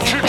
吃